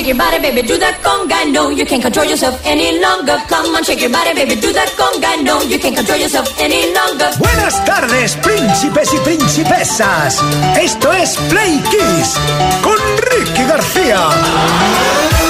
shake your body, baby, do that conga. No, you can't control yourself any longer. Come on, shake your body, baby, do that conga. No, you can't control yourself any longer. Buenas tardes, príncipes y princesas. Esto es Play Kiss con Ricky García.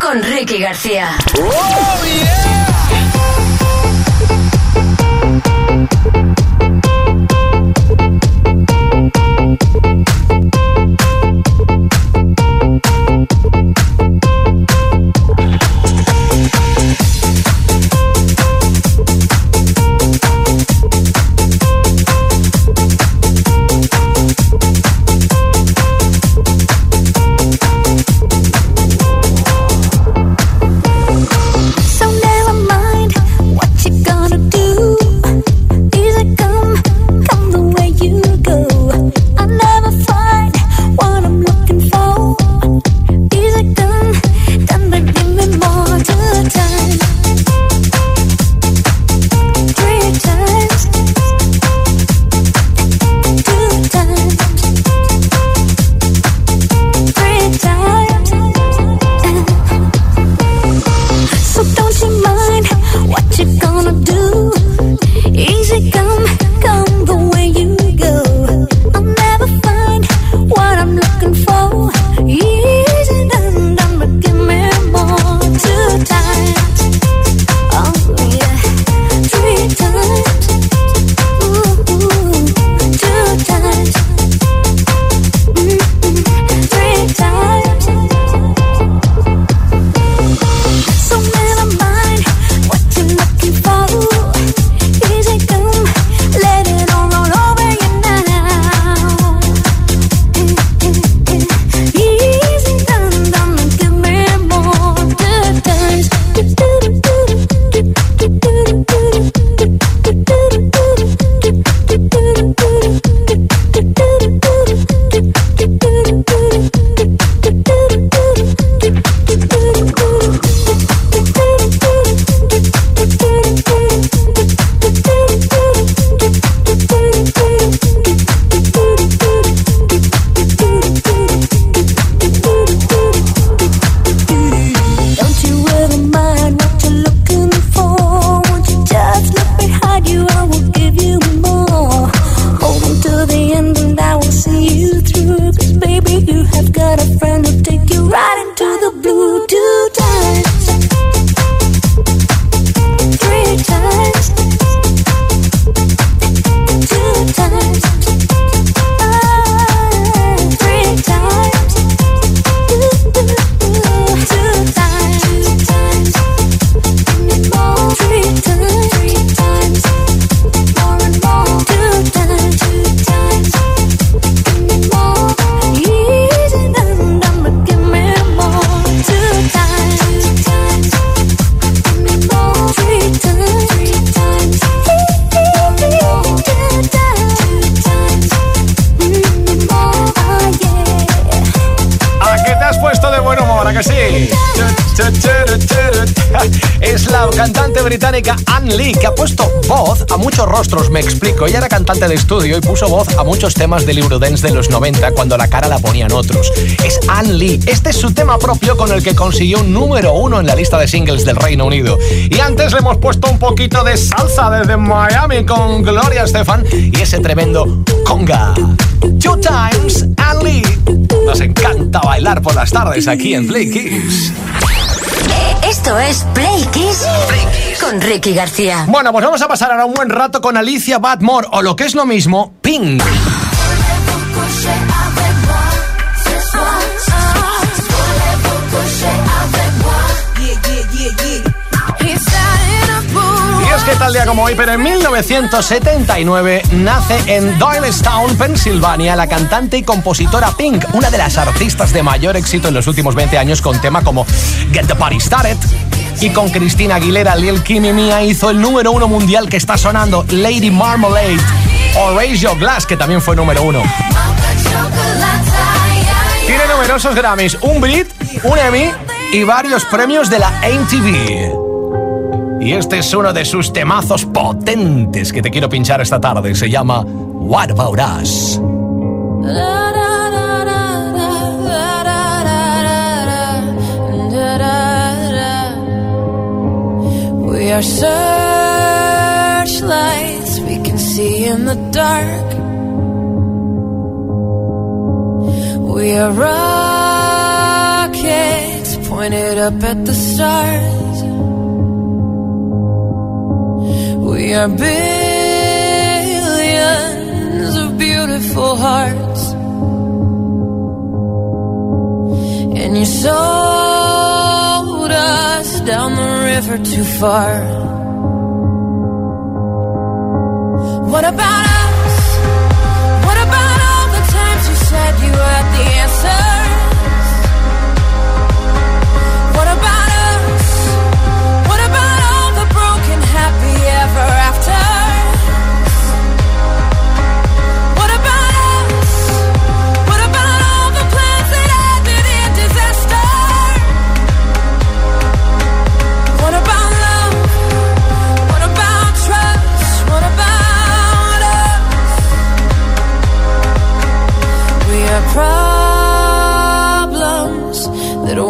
Con Ricky García. ¡Oh! Rostros, me explico. Ella era cantante de estudio y puso voz a muchos temas del Eurodance de los 90 cuando la cara la ponían otros. Es Anne Lee. Este es su tema propio con el que consiguió un número uno en la lista de singles del Reino Unido. Y antes le hemos puesto un poquito de salsa desde Miami con Gloria Estefan y ese tremendo conga. Two times Anne Lee. Nos encanta bailar por las tardes aquí en Play Kiss. Esto es Play Kiss con Ricky García. Bueno, pues vamos a pasar ahora un buen rato con Alicia Batmore o lo que es lo mismo, Pink. Que tal día como hoy, pero en 1979 nace en Doylestown, Pensilvania, la cantante y compositora Pink, una de las artistas de mayor éxito en los últimos 20 años con tema como Get the Party Started. Y con Cristina Aguilera, Lil Kim y Mia hizo el número uno mundial que está sonando, Lady Marmalade, o Raise Your Glass, que también fue número uno. Tiene numerosos Grammys, un Brit, un Emmy y varios premios de la MTV. Y este es uno de sus temazos potentes que te quiero pinchar esta tarde. Se llama What About Us. We are searchlights we can see in the dark. We are rockets pointed up at the stars. We are billions of beautiful hearts. And you us down the river too far. What about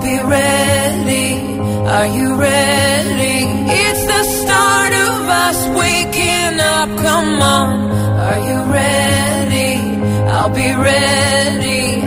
Be ready. Are you ready? It's the start of us waking up. Come on, are you ready? I'll be ready.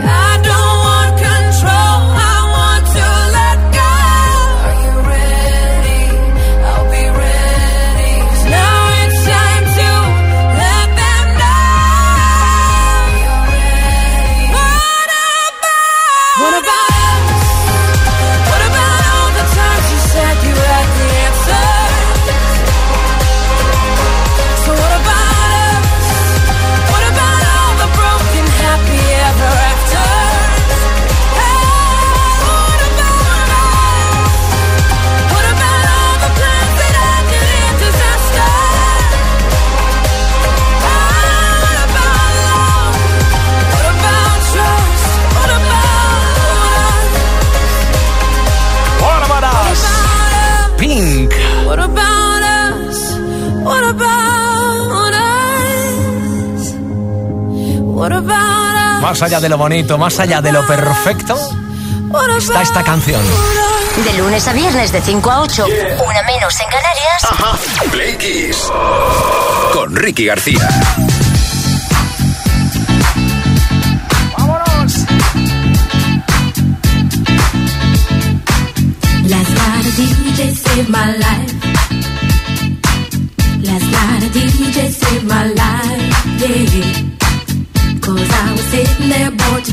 Más allá de lo bonito, más allá de lo perfecto, está esta canción. De lunes a viernes de 5 a 8, una menos en Canarias. Play Kiss. Con Ricky García. ¡Vámonos! Last night a DJ saved my life. Last night a DJ saved my life,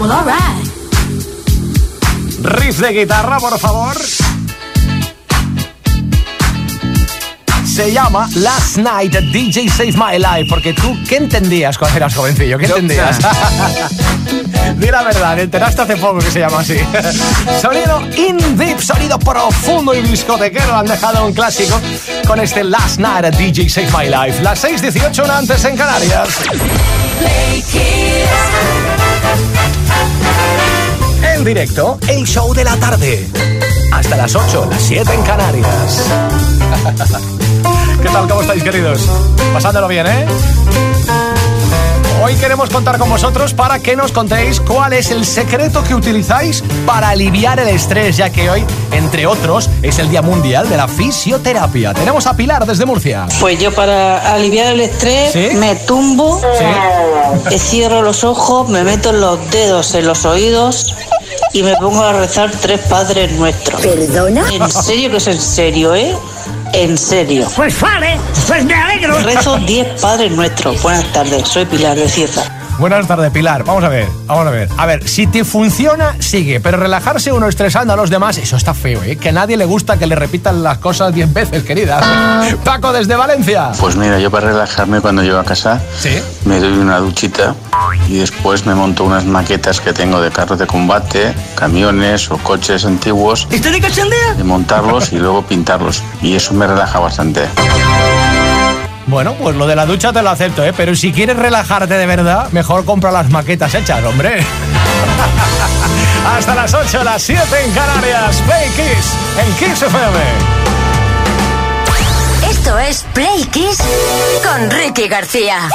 Well, alright. Riff de guitarra, por favor. Se llama Last Night DJ Save My Life. Porque tú, ¿qué entendías cuando eras jovencillo? ¿Qué entendías? Di la verdad, te enteraste hace poco que se llama así. sonido in deep, sonido profundo y discotequero. Han dejado un clásico con este Last Night DJ Save My Life. Las 6.18, una antes en Canarias. En directo, el show de la tarde. Hasta las 8, las 7 en Canarias. ¿Qué tal? ¿Cómo estáis, queridos? Pasándolo bien, ¿eh? Hoy queremos contar con vosotros para que nos contéis cuál es el secreto que utilizáis para aliviar el estrés, ya que hoy, entre otros, es el Día Mundial de la Fisioterapia. Tenemos a Pilar desde Murcia. Pues yo para aliviar el estrés ¿Sí? me tumbo, Sí. cierro los ojos, me meto los dedos en los oídos y me pongo a rezar tres padres nuestros. ¿Perdona? En serio que es en serio, ¿eh? En serio. Pues vale, pues me alegro. Rezo 10 padres nuestros. Buenas tardes, soy Pilar de Cieza. Buenas tardes, Pilar. Vamos a ver, vamos a ver. A ver, si te funciona, sigue. Pero relajarse uno estresando a los demás, eso está feo, ¿eh? Que a nadie le gusta que le repitan las cosas diez veces, querida. Paco, desde Valencia. Pues mira, yo para relajarme cuando llego a casa, ¿Sí? me doy una duchita y después me monto unas maquetas que tengo de carros de combate, camiones o coches antiguos. ¿Estoy de cachondeo? De montarlos y luego pintarlos. Y eso me relaja bastante. Bueno, pues lo de la ducha te lo acepto, ¿eh? Pero si quieres relajarte de verdad, mejor compra las maquetas hechas, hombre. Hasta las 8, las 7 en Canarias. Play Kiss en Kiss FM. Esto es Play Kiss con Ricky García.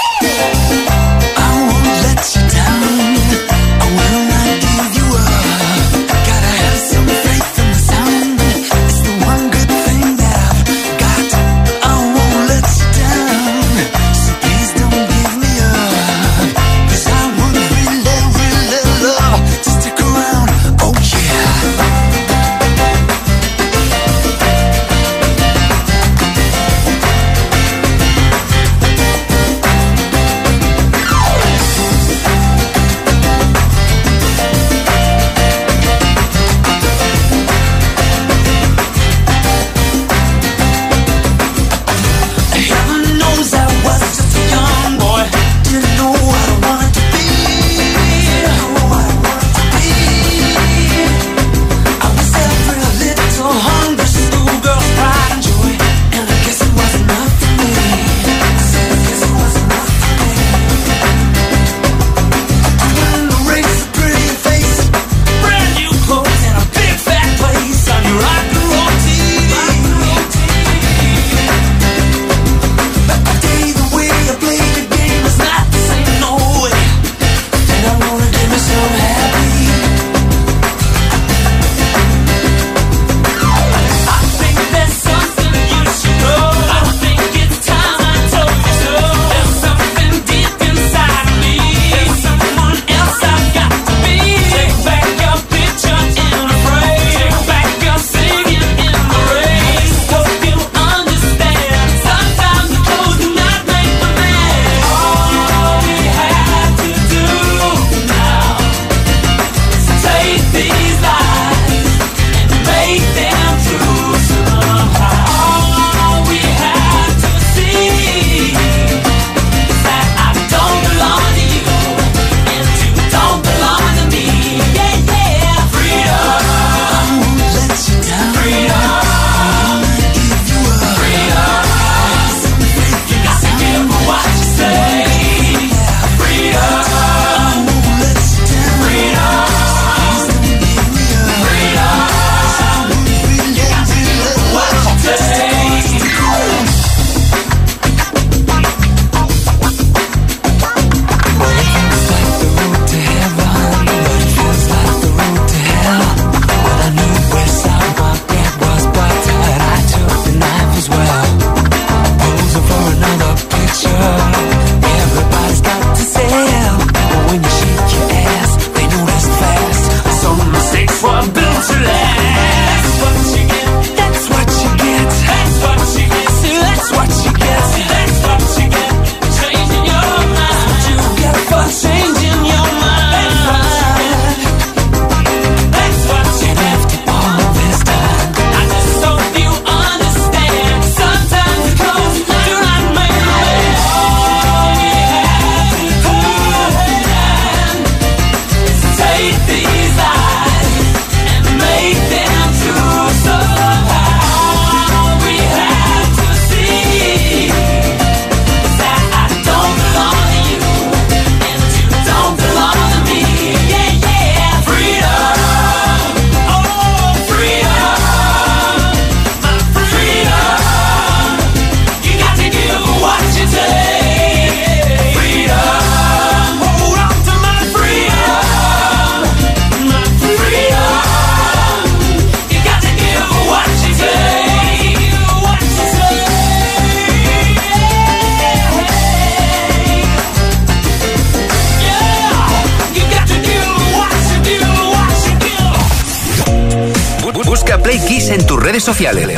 sociales.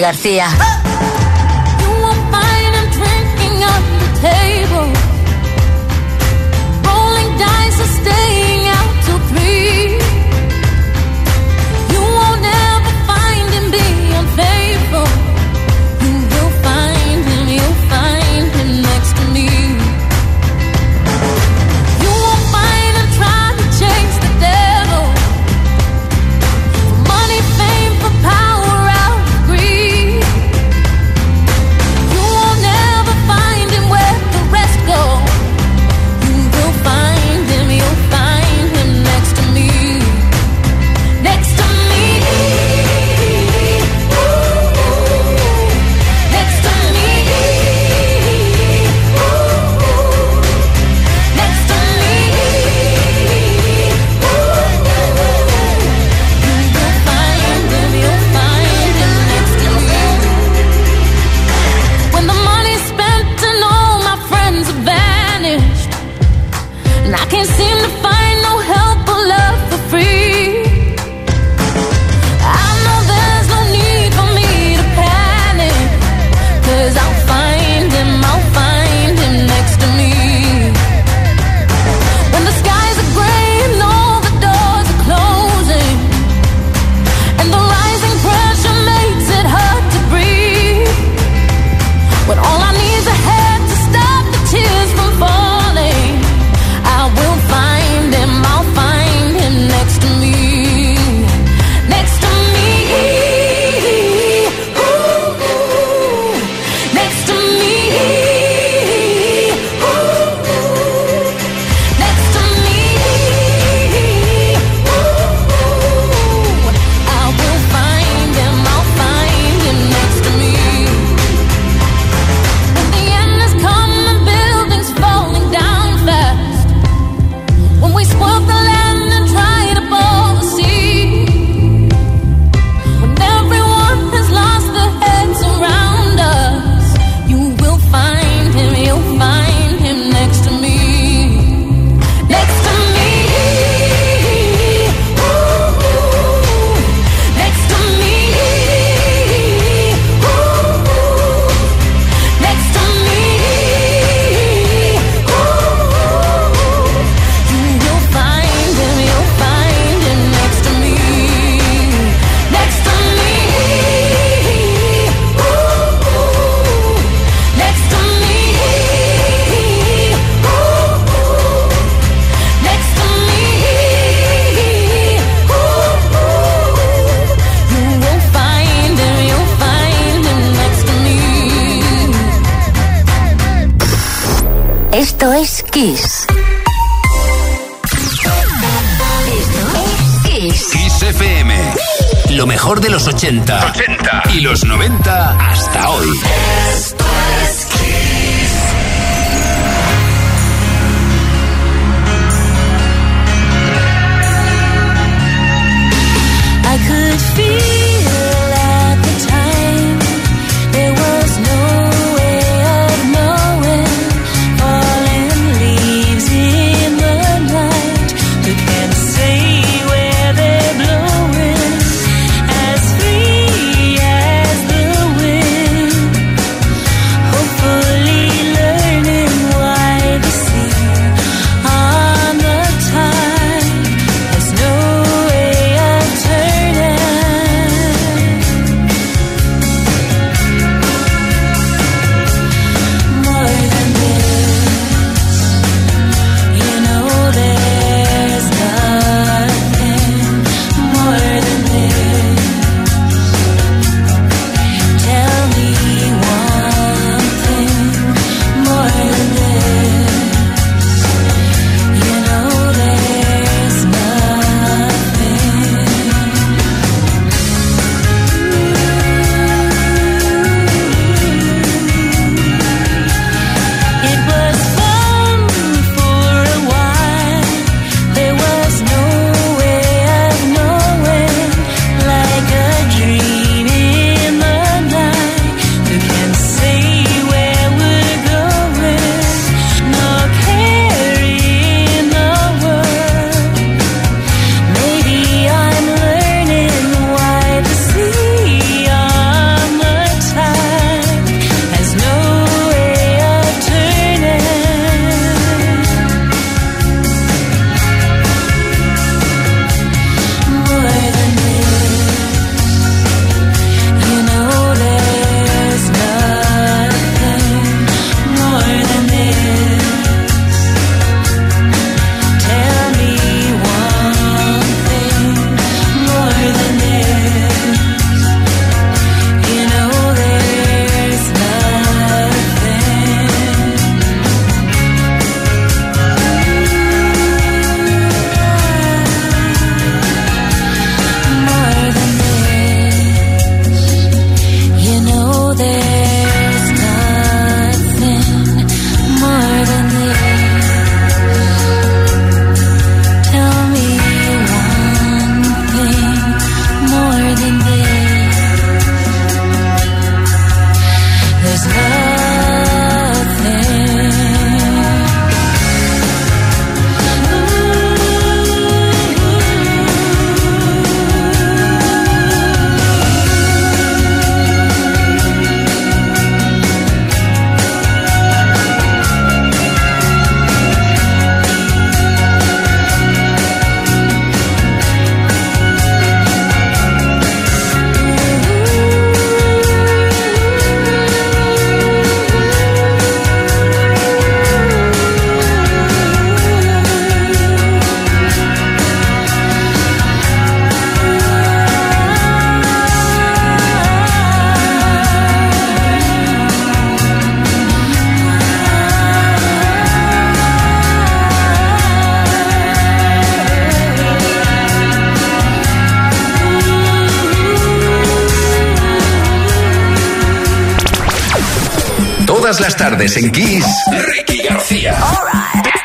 García. Tardes en Kiss, Ricky García. Play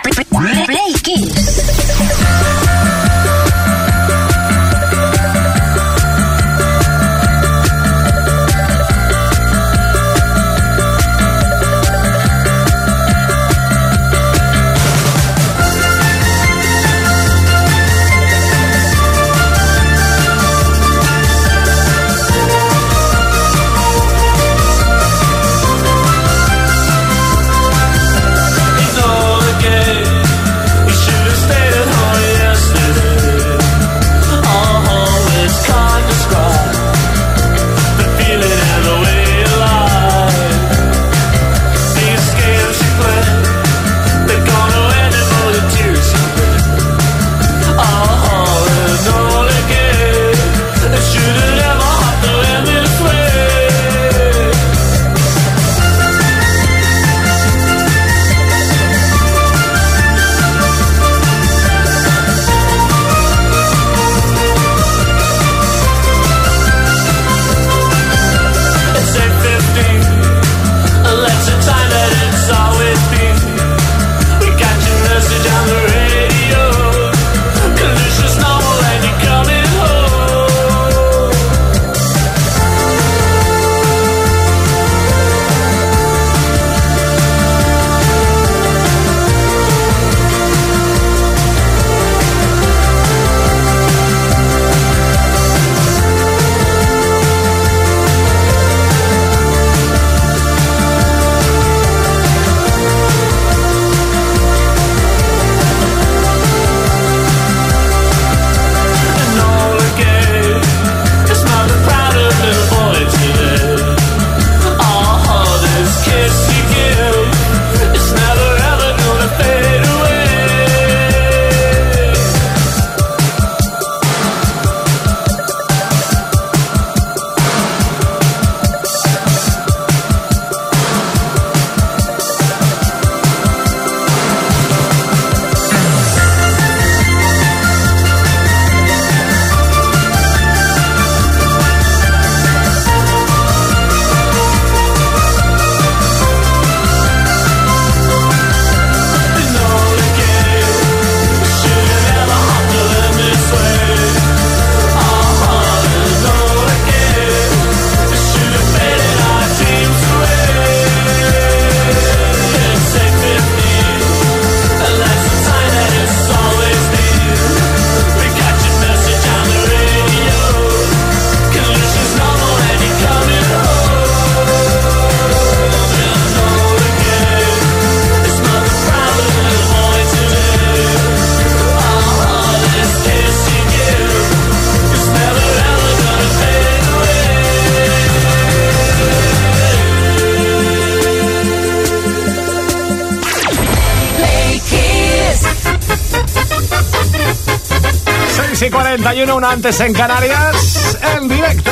31, una antes en Canarias, en directo.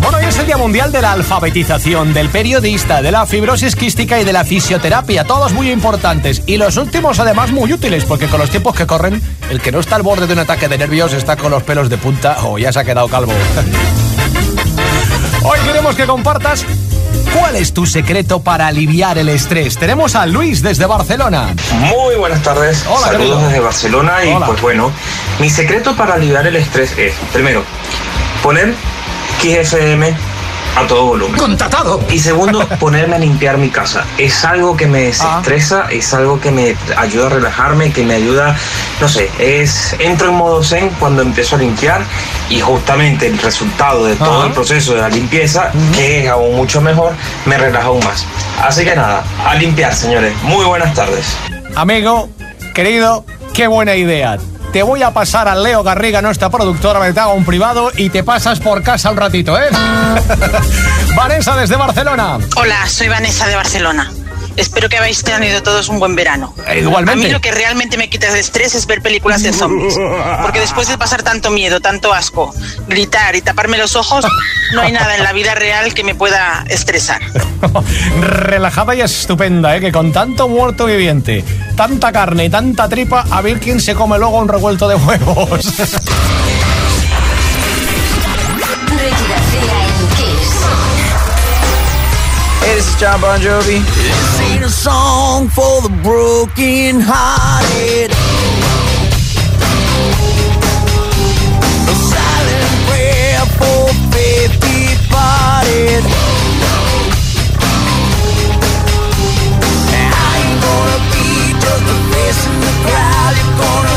Bueno, hoy es el Día Mundial de la Alfabetización, del periodista, de la fibrosis quística y de la fisioterapia, todos muy importantes. Y los últimos además muy útiles, porque con los tiempos que corren, el que no está al borde de un ataque de nervios está con los pelos de punta o ya se ha quedado calvo. Hoy queremos que compartas ¿Cuál es tu secreto para aliviar el estrés? Tenemos a Luis desde Barcelona. Muy buenas tardes. Hola, Saludos desde Barcelona y pues bueno, mi secreto para aliviar el estrés es, primero, poner KFM a todo volumen. Contratado. Y segundo, ponerme a limpiar mi casa. Es algo que me desestresa, es algo que me ayuda a relajarme, que me ayuda, no sé, es entro en modo zen cuando empiezo a limpiar y justamente el resultado de todo el proceso de la limpieza, que es aún mucho mejor, me relaja aún más. Así que nada, a limpiar, señores. Muy buenas tardes. Amigo, querido, qué buena idea. Te voy a pasar a Leo Garriga, nuestra productora, que te un privado y te pasas por casa un ratito, ¿eh? Vanessa desde Barcelona. Hola, soy Vanessa de Barcelona. Espero que habéis tenido todos un buen verano. Eh, igualmente. A mí lo que realmente me quita de estrés es ver películas de zombies. Porque después de pasar tanto miedo, tanto asco, gritar y taparme los ojos, no hay nada en la vida real que me pueda estresar. Relajada y estupenda, ¿eh? Que con tanto muerto viviente, tanta carne y tanta tripa, a ver quién se come luego un revuelto de huevos. Is John Bon Jovi. Ain't a song for the broken hearted. A silent prayer for faith departed. I ain't gonna be just a face in the crowd. You're gonna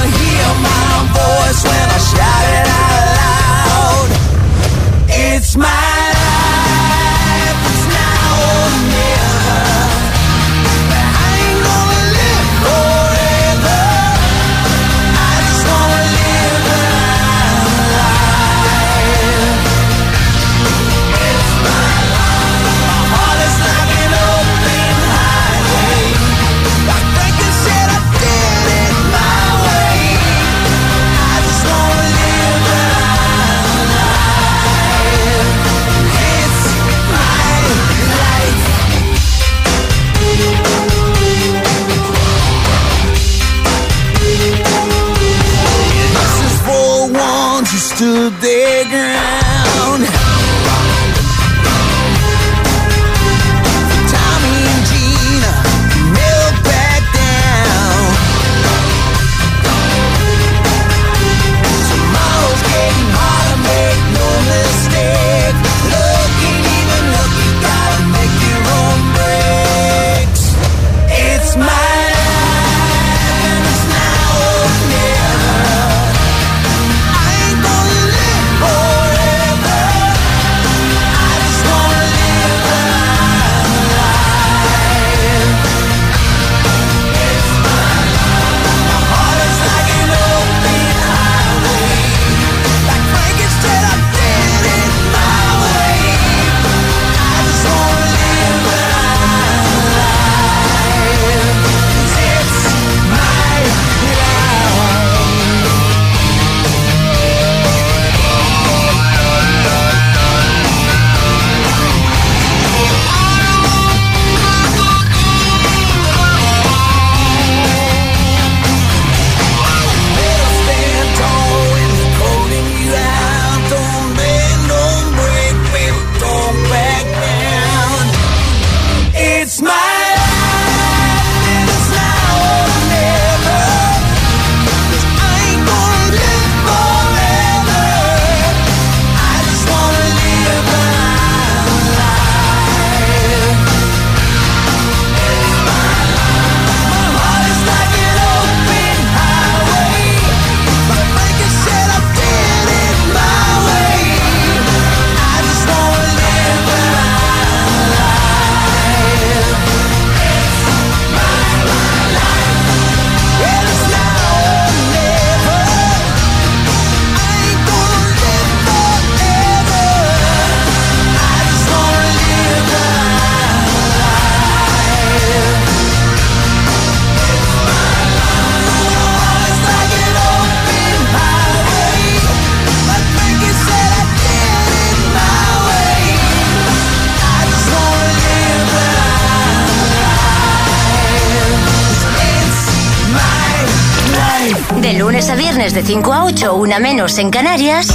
de 5 a 8, una menos en Canarias.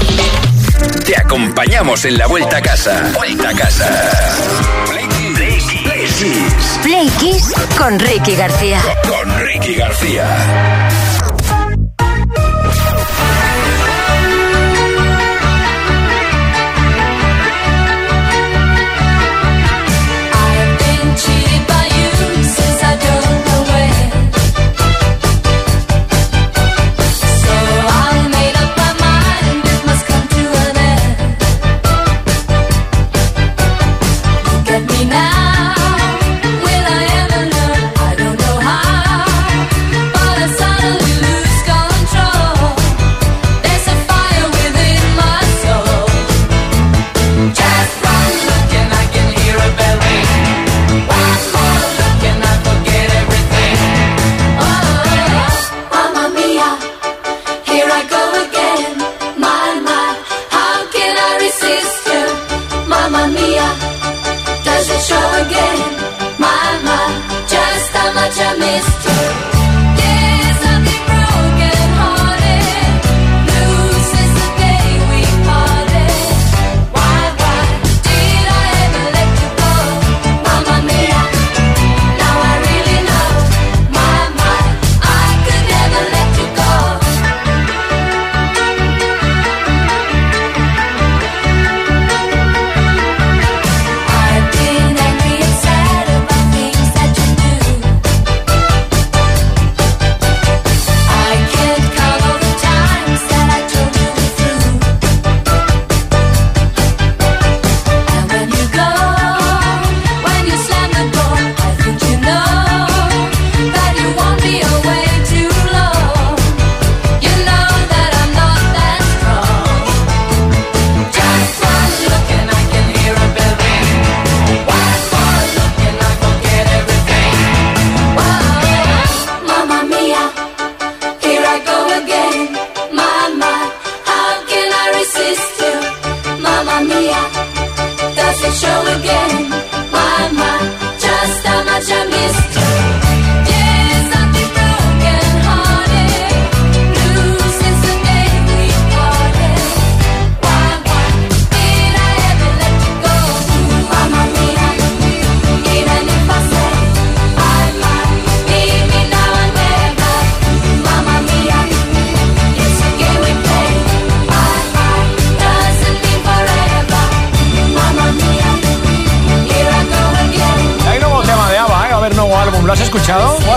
Te acompañamos en la vuelta a casa. Vuelta a casa. Play, Play, Kiss. Play Kiss con Ricky García. Con, con Ricky García.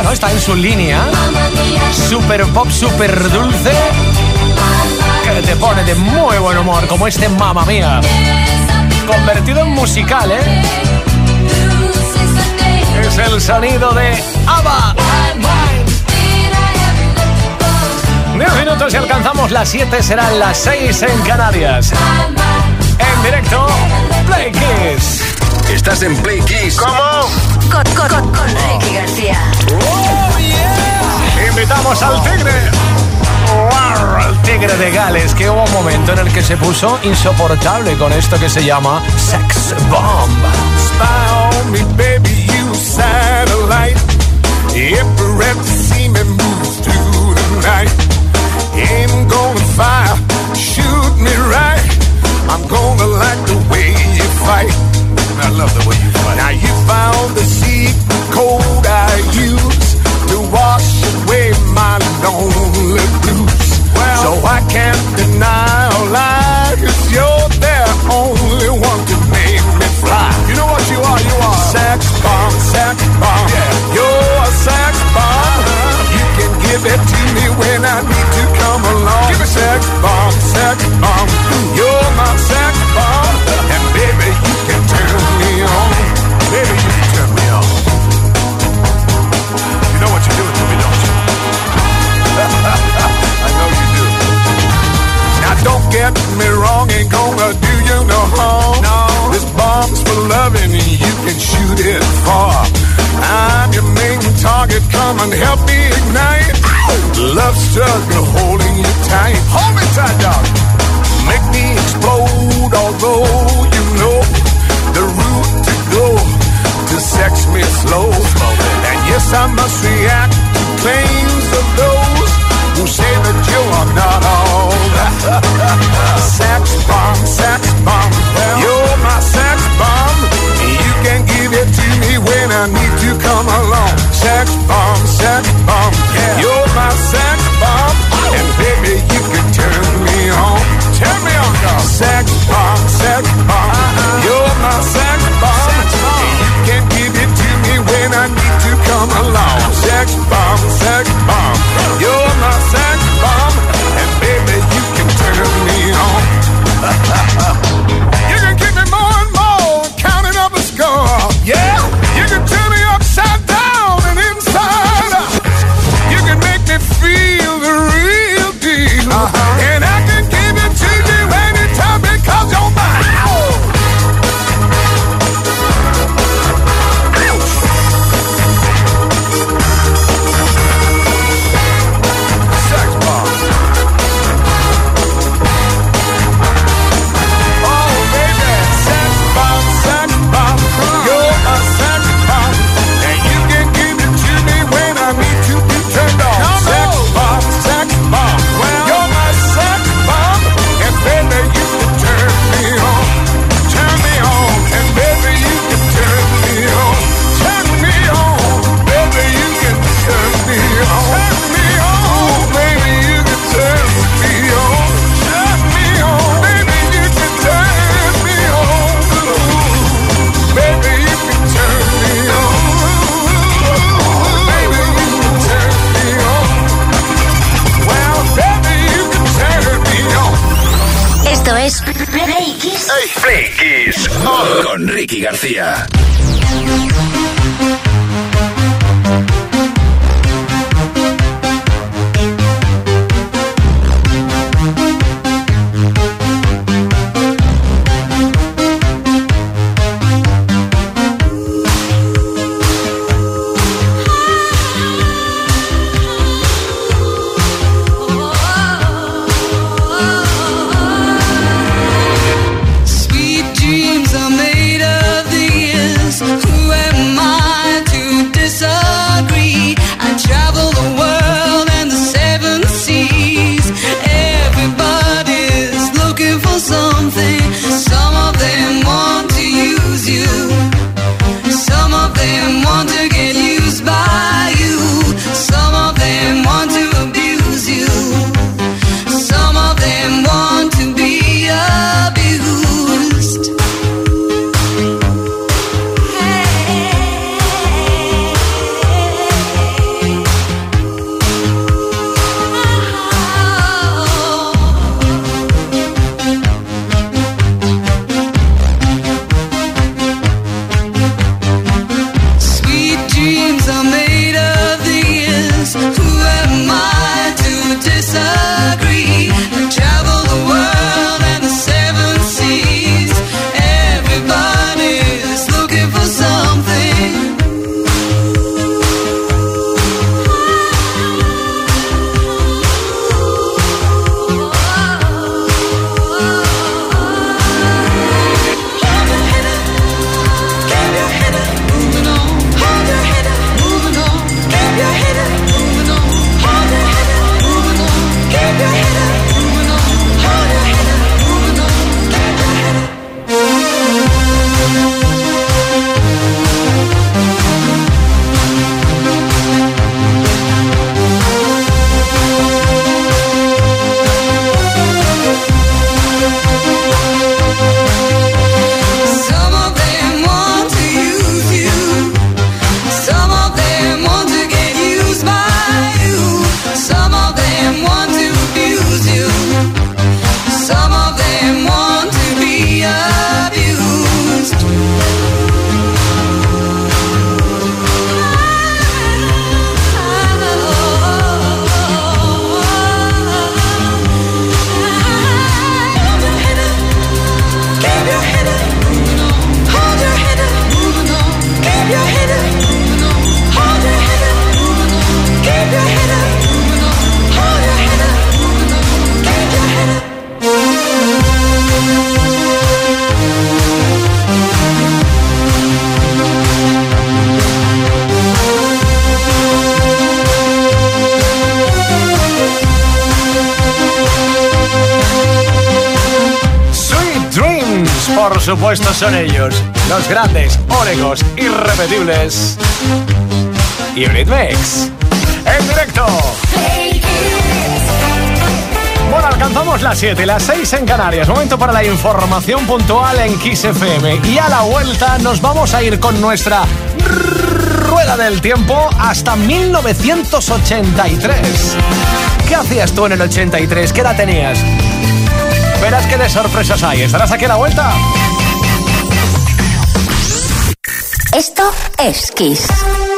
¿no? Está en su línea. Super pop, super dulce. Que te pone de muy buen humor, como este Mamma Mía. Convertido en musical, ¿eh? Es el sonido de ABBA. Diez minutos y alcanzamos las 7, serán las 6 en Canarias. En directo, Play Kiss. Estás en Play Kiss. ¿Cómo? con, con, con, con Ricky García. Oh, yeah. Invitamos al tigre. El tigre de Gales, que hubo un momento en el que se puso insoportable con esto que se llama Sex Bomb. Spy on me, baby, you satellite. Every red semen moves through the night. Aim going fire, shoot me right. I'm gonna like the way you fight. I love the way you fight. Now you found the secret code I use to wash away my lonely blues. Well, so I can't deny a lie, cause you're the only one to make me fly. You know what you are? You are sex bomb, sex bomb. supuesto son ellos, los grandes, ólegos, irrepetibles. Hybridmex, en directo. Bueno, alcanzamos las 7, las 6 en Canarias. Momento para la información puntual en Kiss FM. Y a la vuelta nos vamos a ir con nuestra rueda del tiempo hasta 1983. ¿Qué hacías tú en el 83? ¿Qué edad tenías? Verás que de sorpresas hay. ¿Estarás aquí a la vuelta? Esto.